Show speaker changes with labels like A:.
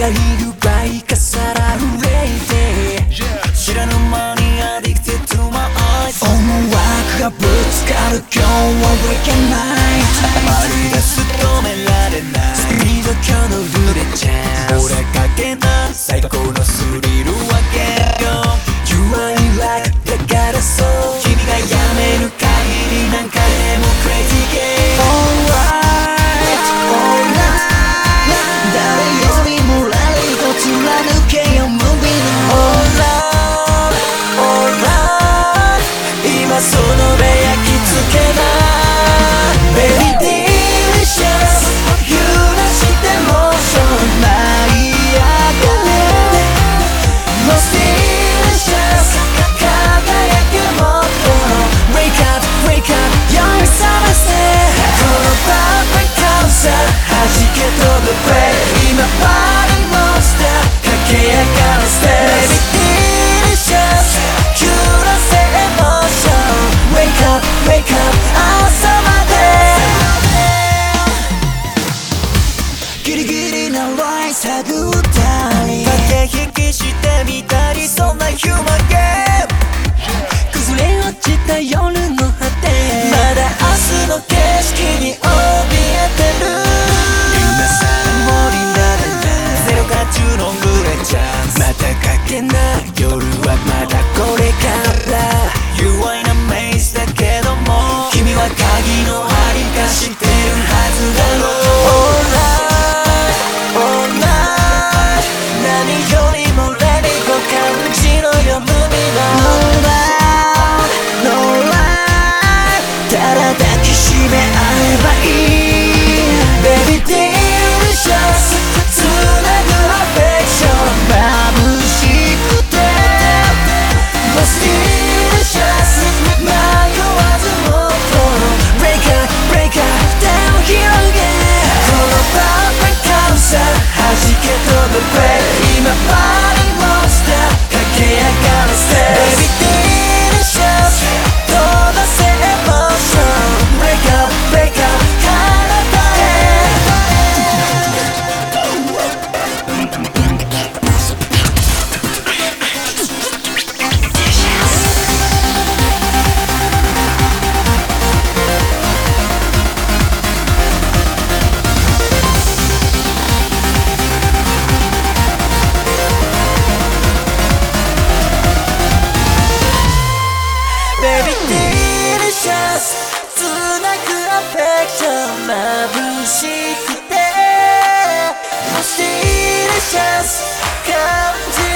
A: がいるばいかさらうれいて知らぬ間にアディクティ to my ス思惑がぶつかる今日は Weekend Night and the け飛ぶべ今ちゃ眩しくて明日いい感じ